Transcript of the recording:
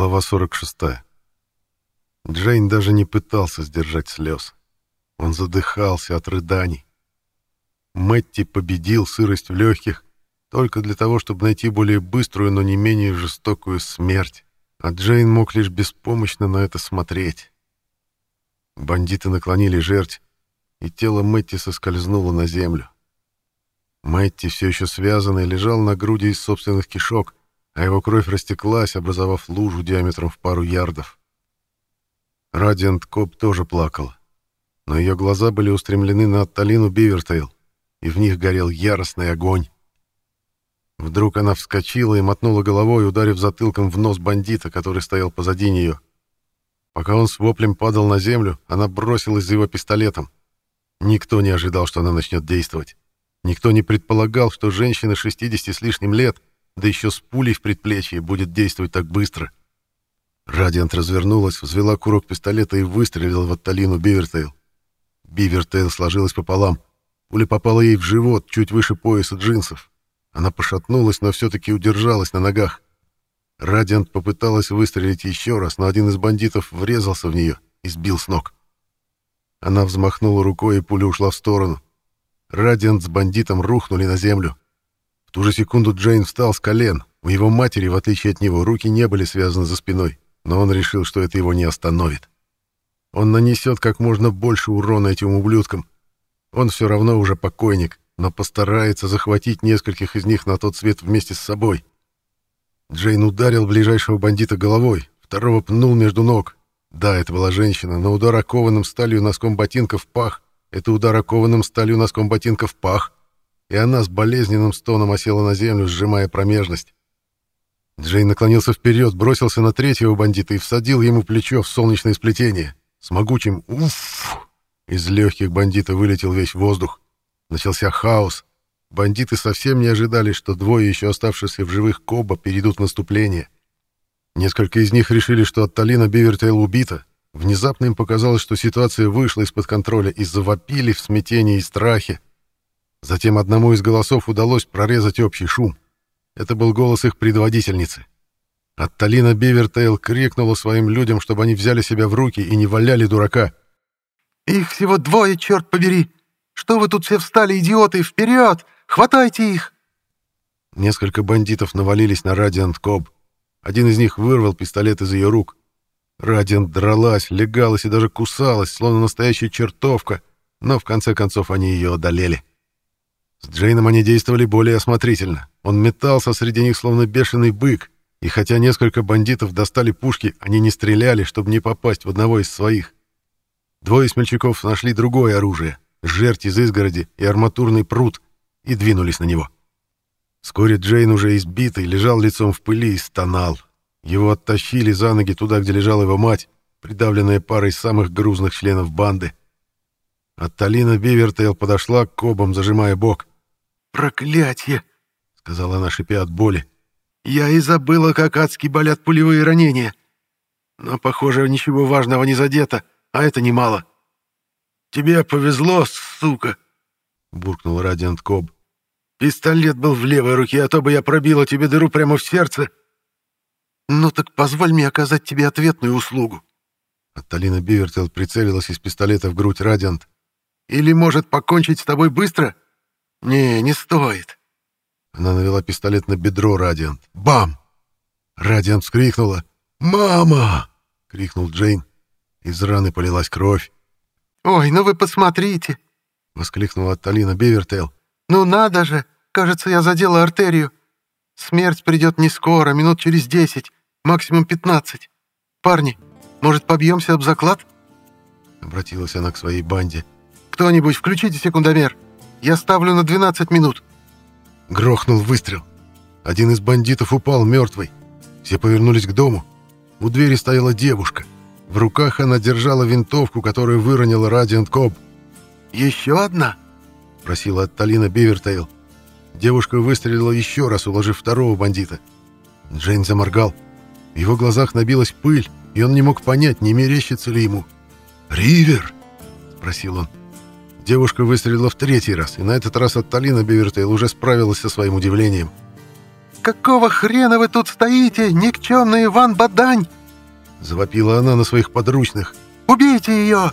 Глава 46. Джейн даже не пытался сдержать слез. Он задыхался от рыданий. Мэтти победил сырость в легких только для того, чтобы найти более быструю, но не менее жестокую смерть, а Джейн мог лишь беспомощно на это смотреть. Бандиты наклонили жерть, и тело Мэтти соскользнуло на землю. Мэтти, все еще связанный, лежал на груди из собственных кишок, а его кровь растеклась, образовав лужу диаметром в пару ярдов. Радиант Коп тоже плакала, но ее глаза были устремлены на Талину Бивертейл, и в них горел яростный огонь. Вдруг она вскочила и мотнула головой, ударив затылком в нос бандита, который стоял позади нее. Пока он с воплем падал на землю, она бросилась за его пистолетом. Никто не ожидал, что она начнет действовать. Никто не предполагал, что женщина 60 с лишним лет — да еще с пулей в предплечье, будет действовать так быстро. Радиант развернулась, взвела курок пистолета и выстрелила в Атталину Бивертейл. Бивертейл сложилась пополам. Пуля попала ей в живот, чуть выше пояса джинсов. Она пошатнулась, но все-таки удержалась на ногах. Радиант попыталась выстрелить еще раз, но один из бандитов врезался в нее и сбил с ног. Она взмахнула рукой, и пуля ушла в сторону. Радиант с бандитом рухнули на землю. В ту же секунду Джейн встал с колен. У его матери, в отличие от него, руки не были связаны за спиной, но он решил, что это его не остановит. Он нанесет как можно больше урона этим ублюдкам. Он все равно уже покойник, но постарается захватить нескольких из них на тот свет вместе с собой. Джейн ударил ближайшего бандита головой, второго пнул между ног. Да, это была женщина, но удар окованным сталью носком ботинка в пах — это удар окованным сталью носком ботинка в пах и она с болезненным стоном осела на землю, сжимая промежность. Джей наклонился вперед, бросился на третьего бандита и всадил ему плечо в солнечное сплетение. С могучим «Уф!» из легких бандита вылетел весь воздух. Начался хаос. Бандиты совсем не ожидали, что двое еще оставшихся в живых Коба перейдут в наступление. Несколько из них решили, что Атталина Бивертейл убита. Внезапно им показалось, что ситуация вышла из-под контроля и завопили в смятении и страхе. Затем одному из голосов удалось прорезать общий шум. Это был голос их предводительницы. Атталина Бивертейл крикнула своим людям, чтобы они взяли себя в руки и не валяли дурака. «Их всего двое, черт побери! Что вы тут все встали, идиоты? Вперед! Хватайте их!» Несколько бандитов навалились на Радиант Коб. Один из них вырвал пистолет из ее рук. Радиант дралась, легалась и даже кусалась, словно настоящая чертовка, но в конце концов они ее одолели. С Джейном они действовали более осмотрительно. Он метался среди них, словно бешеный бык, и хотя несколько бандитов достали пушки, они не стреляли, чтобы не попасть в одного из своих. Двое смельчаков нашли другое оружие — жерть из изгороди и арматурный пруд, и двинулись на него. Вскоре Джейн, уже избитый, лежал лицом в пыли и стонал. Его оттащили за ноги туда, где лежала его мать, придавленная парой самых грузных членов банды. Атталина Бивертейл подошла к кобам, зажимая бок. «Проклятье!» — сказала она, шипя от боли. «Я и забыла, как адски болят пулевые ранения. Но, похоже, ничего важного не задето, а это немало. Тебе повезло, сука!» — буркнул Радиант Коб. «Пистолет был в левой руке, а то бы я пробила тебе дыру прямо в сердце. Ну так позволь мне оказать тебе ответную услугу». Аталина Бивертел прицелилась из пистолета в грудь Радиант. «Или, может, покончить с тобой быстро?» «Не, не стоит». Она навела пистолет на бедро Радиант. Бам! Радиант вскрикнула. «Мама!» — крикнул Джейн. Из раны полилась кровь. «Ой, ну вы посмотрите!» — воскликнула Талина Бевертейл. «Ну надо же! Кажется, я задела артерию. Смерть придет не скоро, минут через десять, максимум пятнадцать. Парни, может, побьемся об заклад?» Обратилась она к своей банде. «Кто-нибудь, включите секундомер!» Я ставлю на 12 минут». Грохнул выстрел. Один из бандитов упал мертвый. Все повернулись к дому. У двери стояла девушка. В руках она держала винтовку, которую выронила Радиант Коб. «Еще одна?» — спросила Атталина Бивертейл. Девушка выстрелила еще раз, уложив второго бандита. Джейн заморгал. В его глазах набилась пыль, и он не мог понять, не мерещится ли ему. «Ривер!» — спросил он. Девушка выстрелила в третий раз, и на этот раз Атталина Бивертейл уже справилась со своим удивлением. «Какого хрена вы тут стоите, никчемный Иван Бадань?» Завопила она на своих подручных. «Убейте ее!»